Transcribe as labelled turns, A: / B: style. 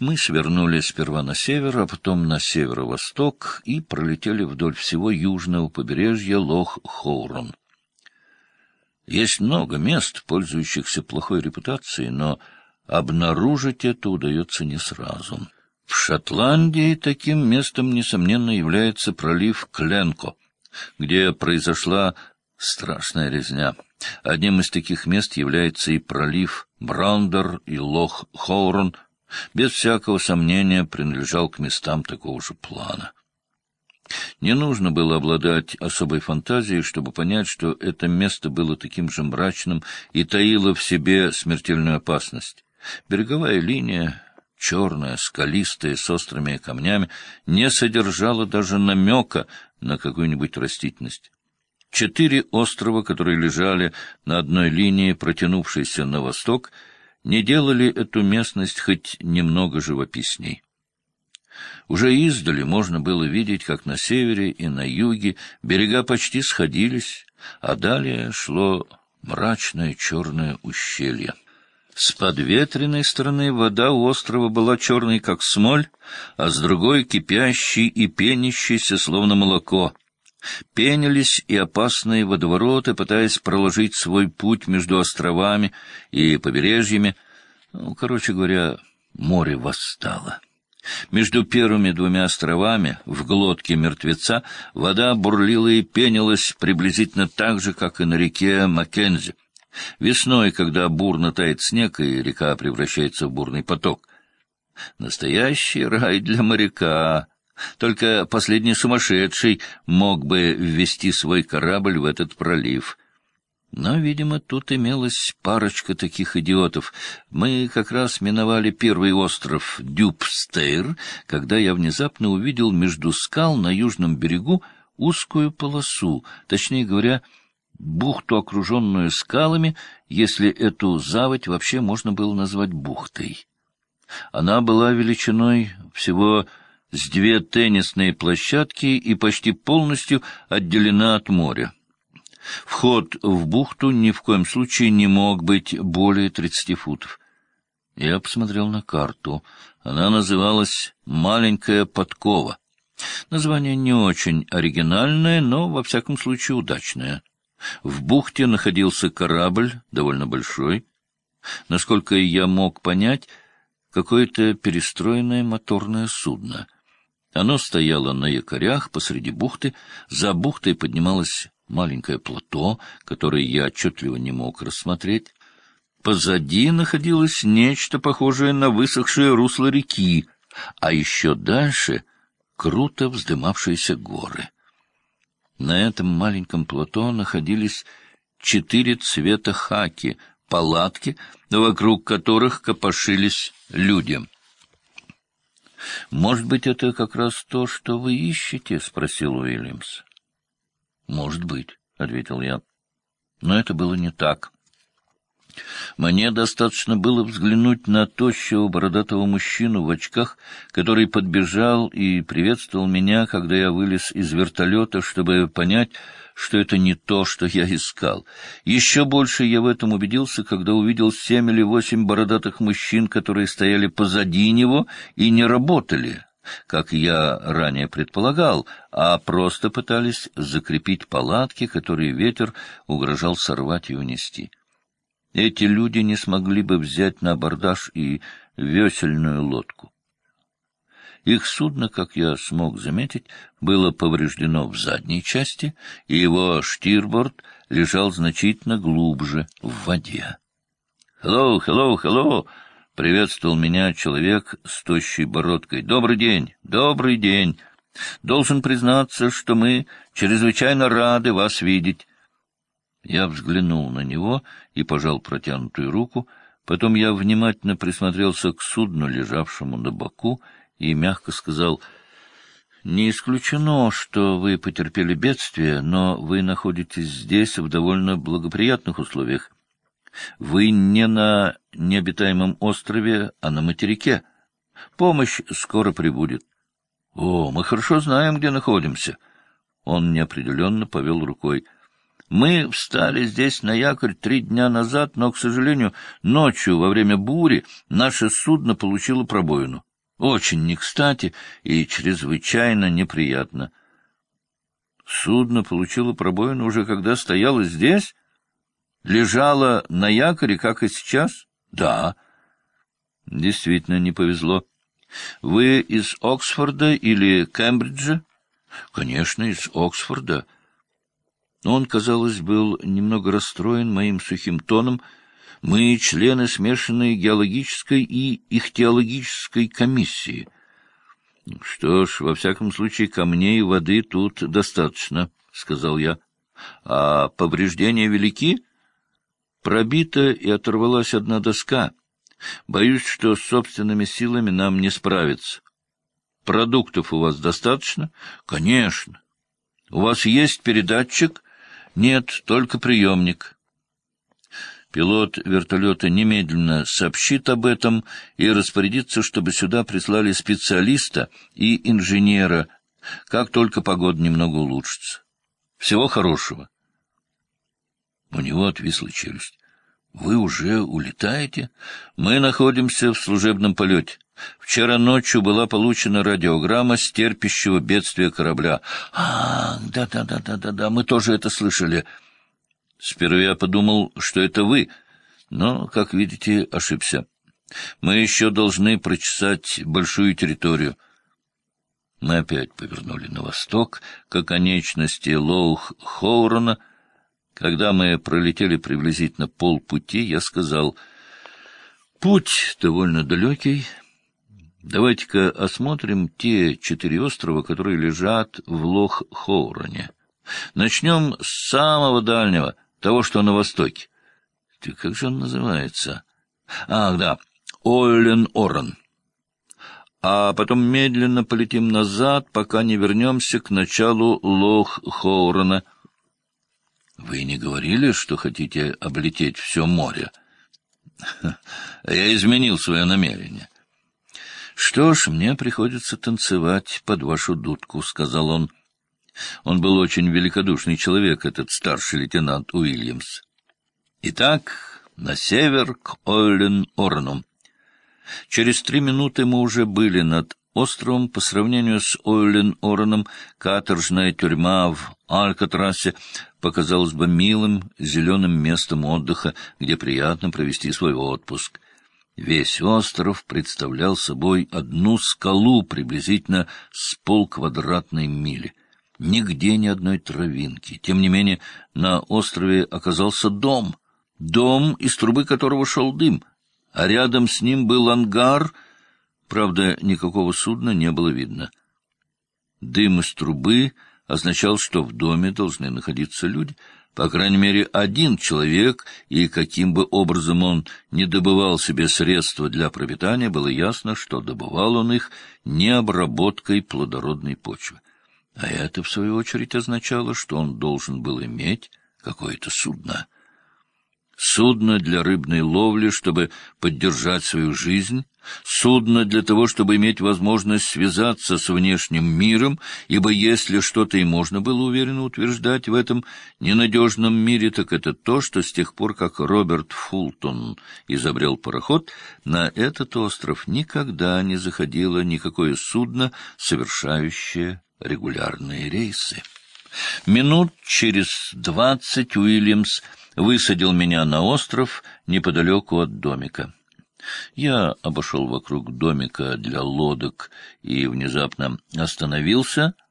A: Мы свернули сперва на север, а потом на северо-восток и пролетели вдоль всего южного побережья Лох-Хоурон. Есть много мест, пользующихся плохой репутацией, но обнаружить это удается не сразу. В Шотландии таким местом, несомненно, является пролив Кленко, где произошла страшная резня. Одним из таких мест является и пролив Брандер и Лох-Хоурон — без всякого сомнения принадлежал к местам такого же плана. Не нужно было обладать особой фантазией, чтобы понять, что это место было таким же мрачным и таило в себе смертельную опасность. Береговая линия, черная, скалистая, с острыми камнями, не содержала даже намека на какую-нибудь растительность. Четыре острова, которые лежали на одной линии, протянувшейся на восток, — не делали эту местность хоть немного живописней. Уже издали можно было видеть, как на севере и на юге берега почти сходились, а далее шло мрачное черное ущелье. С подветренной стороны вода у острова была черной, как смоль, а с другой — кипящей и пенящейся, словно молоко — Пенились и опасные водовороты, пытаясь проложить свой путь между островами и побережьями. Ну, короче говоря, море восстало. Между первыми двумя островами, в глотке мертвеца, вода бурлила и пенилась приблизительно так же, как и на реке Маккензи. Весной, когда бурно тает снег, и река превращается в бурный поток. Настоящий рай для моряка, только последний сумасшедший мог бы ввести свой корабль в этот пролив. Но, видимо, тут имелась парочка таких идиотов. Мы как раз миновали первый остров Дюбстейр, когда я внезапно увидел между скал на южном берегу узкую полосу, точнее говоря, бухту, окруженную скалами, если эту заводь вообще можно было назвать бухтой. Она была величиной всего с две теннисные площадки и почти полностью отделена от моря. Вход в бухту ни в коем случае не мог быть более тридцати футов. Я посмотрел на карту. Она называлась «Маленькая подкова». Название не очень оригинальное, но, во всяком случае, удачное. В бухте находился корабль, довольно большой. Насколько я мог понять, какое-то перестроенное моторное судно — оно стояло на якорях посреди бухты, за бухтой поднималось маленькое плато, которое я отчетливо не мог рассмотреть. Позади находилось нечто похожее на высохшее русло реки, а еще дальше — круто вздымавшиеся горы. На этом маленьком плато находились четыре цвета хаки, палатки, вокруг которых копошились люди —— Может быть, это как раз то, что вы ищете? — спросил Уильямс. — Может быть, — ответил я. Но это было не так. Мне достаточно было взглянуть на тощего бородатого мужчину в очках, который подбежал и приветствовал меня, когда я вылез из вертолета, чтобы понять, что это не то, что я искал. Еще больше я в этом убедился, когда увидел семь или восемь бородатых мужчин, которые стояли позади него и не работали, как я ранее предполагал, а просто пытались закрепить палатки, которые ветер угрожал сорвать и унести. Эти люди не смогли бы взять на абордаж и весельную лодку. Их судно, как я смог заметить, было повреждено в задней части, и его штирборд лежал значительно глубже в воде. «Хеллоу, хеллоу, хеллоу!» — приветствовал меня человек с тощей бородкой. «Добрый день, добрый день! Должен признаться, что мы чрезвычайно рады вас видеть». Я взглянул на него и пожал протянутую руку, потом я внимательно присмотрелся к судну, лежавшему на боку, и мягко сказал, «Не исключено, что вы потерпели бедствие, но вы находитесь здесь в довольно благоприятных условиях. Вы не на необитаемом острове, а на материке. Помощь скоро прибудет». «О, мы хорошо знаем, где находимся». Он неопределенно повел рукой. Мы встали здесь на якорь три дня назад, но, к сожалению, ночью во время бури наше судно получило пробоину. Очень не кстати и чрезвычайно неприятно. Судно получило пробоину уже когда стояло здесь? Лежало на якоре, как и сейчас? Да. Действительно не повезло. Вы из Оксфорда или Кембриджа? Конечно, из Оксфорда. Он, казалось, был немного расстроен моим сухим тоном. Мы члены смешанной геологической и ихтиологической комиссии. Что ж, во всяком случае, камней и воды тут достаточно, — сказал я. А повреждения велики? Пробита и оторвалась одна доска. Боюсь, что с собственными силами нам не справиться. Продуктов у вас достаточно? Конечно. У вас есть передатчик? Нет, только приемник. Пилот вертолета немедленно сообщит об этом и распорядится, чтобы сюда прислали специалиста и инженера, как только погода немного улучшится. Всего хорошего. У него отвисла челюсть. Вы уже улетаете? Мы находимся в служебном полете. Вчера ночью была получена радиограмма с терпящего бедствия корабля. А, да-да-да-да-да, мы тоже это слышали. Сперва я подумал, что это вы, но, как видите, ошибся. Мы еще должны прочесать большую территорию. Мы опять повернули на восток, к оконечности Лоух-Хоурона, когда мы пролетели приблизительно полпути, я сказал, «Путь довольно далекий. Давайте-ка осмотрим те четыре острова, которые лежат в Лох-Хоуроне. Начнем с самого дальнего, того, что на востоке. Ты как же он называется? Ах, да, Оллен-Орен. А потом медленно полетим назад, пока не вернемся к началу Лох-Хоурона — вы не говорили, что хотите облететь все море? Я изменил свое намерение. Что ж, мне приходится танцевать под вашу дудку, — сказал он. Он был очень великодушный человек, этот старший лейтенант Уильямс. Итак, на север к Ойлен-Орну. Через три минуты мы уже были над островом по сравнению с Ойлен-Ороном каторжная тюрьма в Алькатрасе показалась бы милым зеленым местом отдыха, где приятно провести свой отпуск. Весь остров представлял собой одну скалу приблизительно с полквадратной мили. Нигде ни одной травинки. Тем не менее, на острове оказался дом, дом, из трубы которого шел дым, а рядом с ним был ангар — Правда, никакого судна не было видно. Дым из трубы означал, что в доме должны находиться люди, по крайней мере, один человек, и каким бы образом он не добывал себе средства для пропитания, было ясно, что добывал он их не обработкой плодородной почвы. А это, в свою очередь, означало, что он должен был иметь какое-то судно. Судно для рыбной ловли, чтобы поддержать свою жизнь, Судно для того, чтобы иметь возможность связаться с внешним миром, ибо если что-то и можно было уверенно утверждать в этом ненадежном мире, так это то, что с тех пор, как Роберт Фултон изобрел пароход, на этот остров никогда не заходило никакое судно, совершающее регулярные рейсы. Минут через двадцать Уильямс высадил меня на остров неподалеку от домика. Я обошел вокруг домика для лодок и внезапно остановился —